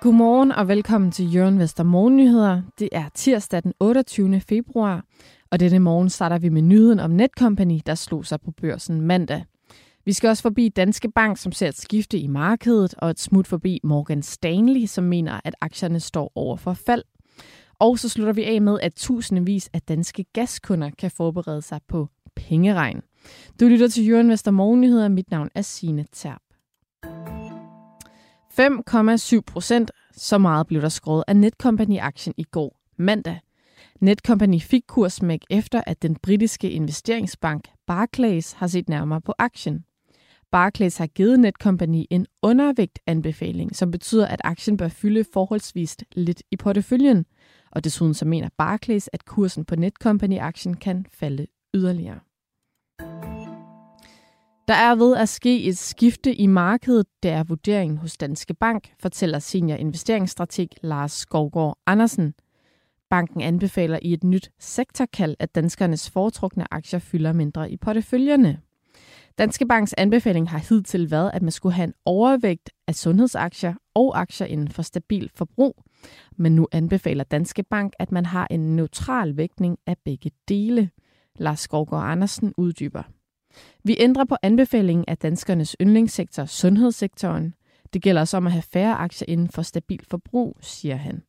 Godmorgen og velkommen til Jørgen Vester Morgennyheder. Det er tirsdag den 28. februar, og denne morgen starter vi med nyheden om Netcompany, der slog sig på børsen mandag. Vi skal også forbi Danske Bank, som ser et skifte i markedet, og et smut forbi Morgan Stanley, som mener, at aktierne står over for fald. Og så slutter vi af med, at tusindvis af danske gaskunder kan forberede sig på pengeregn. Du lytter til Jørgen Vester Morgennyheder. Mit navn er Signe Terp. 5,7 procent. Så meget blev der skåret af Netcompany-aktien i går mandag. Netcompany fik kursmæk efter, at den britiske investeringsbank Barclays har set nærmere på aktien. Barclays har givet Netcompany en undervægt anbefaling, som betyder, at aktien bør fylde forholdsvis lidt i porteføljen. Og desuden så mener Barclays, at kursen på Netcompany-aktien kan falde yderligere. Der er ved at ske et skifte i markedet, det er vurderingen hos Danske Bank, fortæller senior investeringsstrateg Lars Skovgaard Andersen. Banken anbefaler i et nyt sektorkald, at danskernes foretrukne aktier fylder mindre i porteføljerne. Danske Banks anbefaling har hidtil været, at man skulle have en overvægt af sundhedsaktier og aktier inden for stabil forbrug. Men nu anbefaler Danske Bank, at man har en neutral vægtning af begge dele. Lars Skovgaard Andersen uddyber. Vi ændrer på anbefalingen af danskernes yndlingssektor, sundhedssektoren. Det gælder også om at have færre aktier inden for stabil forbrug, siger han.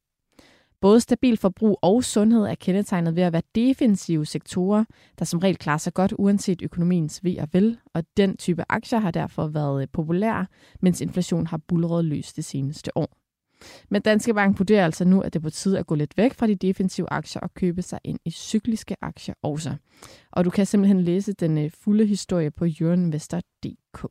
Både stabil forbrug og sundhed er kendetegnet ved at være defensive sektorer, der som regel klarer sig godt uanset økonomiens ved og vel, og den type aktier har derfor været populær, mens inflation har bulret løs det seneste år. Men Danske Bank vurderer altså nu, at det er på tide at gå lidt væk fra de defensive aktier og købe sig ind i cykliske aktier også. Og du kan simpelthen læse den øh, fulde historie på jørgenvester.dk.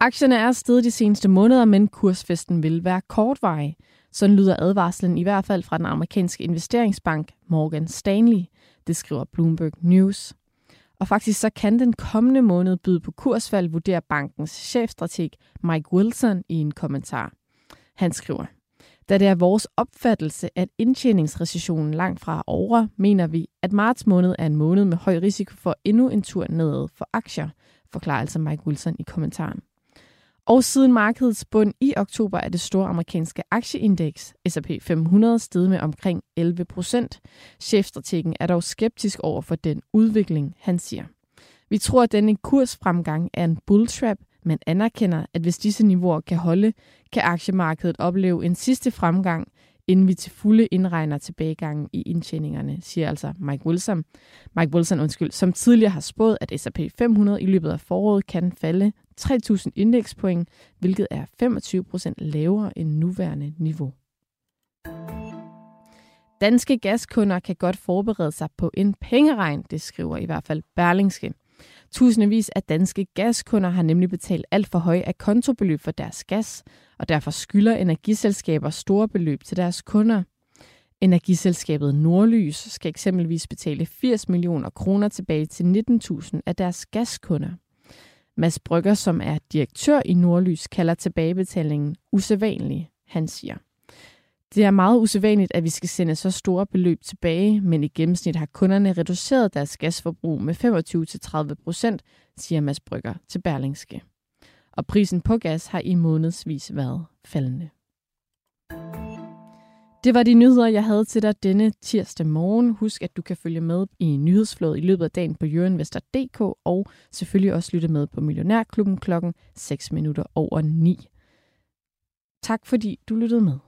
Aktierne er steget de seneste måneder, men kursfesten vil være kortvarig. Sådan lyder advarslen i hvert fald fra den amerikanske investeringsbank Morgan Stanley. Det skriver Bloomberg News. Og faktisk så kan den kommende måned byde på kursfald, vurderer bankens chefstrateg Mike Wilson i en kommentar. Han skriver, da det er vores opfattelse, at indtjeningsrecessionen langt fra er over, mener vi, at marts måned er en måned med høj risiko for endnu en tur nedad for aktier, forklarer altså Mike Wilson i kommentaren. Og siden markedets bund i oktober er det store amerikanske aktieindeks, S&P 500, steget med omkring 11 procent. Chefstrategen er dog skeptisk over for den udvikling, han siger. Vi tror, at denne kursfremgang er en bulltrap, men anerkender, at hvis disse niveauer kan holde, kan aktiemarkedet opleve en sidste fremgang, inden vi til fulde indregner tilbagegangen i indtjeningerne, siger altså Mike Wilson. Mike Wilson, undskyld, som tidligere har spået, at S&P 500 i løbet af foråret kan falde 3.000 indekspoint, hvilket er 25 procent lavere end nuværende niveau. Danske gaskunder kan godt forberede sig på en pengeregn, det skriver i hvert fald Berlingske. Tusindvis af danske gaskunder har nemlig betalt alt for høje af kontobeløb for deres gas, og derfor skylder energiselskaber store beløb til deres kunder. Energiselskabet Nordlys skal eksempelvis betale 80 millioner kroner tilbage til 19.000 af deres gaskunder. Mads Brygger, som er direktør i Nordlys, kalder tilbagebetalingen usædvanlig. Han siger, det er meget usædvanligt, at vi skal sende så store beløb tilbage, men i gennemsnit har kunderne reduceret deres gasforbrug med 25-30 procent, siger Mads Brygger til Berlingske. Og prisen på gas har i månedsvis været faldende. Det var de nyheder, jeg havde til dig denne tirsdag morgen. Husk, at du kan følge med i nyhedsflådet i løbet af dagen på jørinvestor.dk og selvfølgelig også lytte med på Millionærklubben klokken 6 minutter over 9. Tak fordi du lyttede med.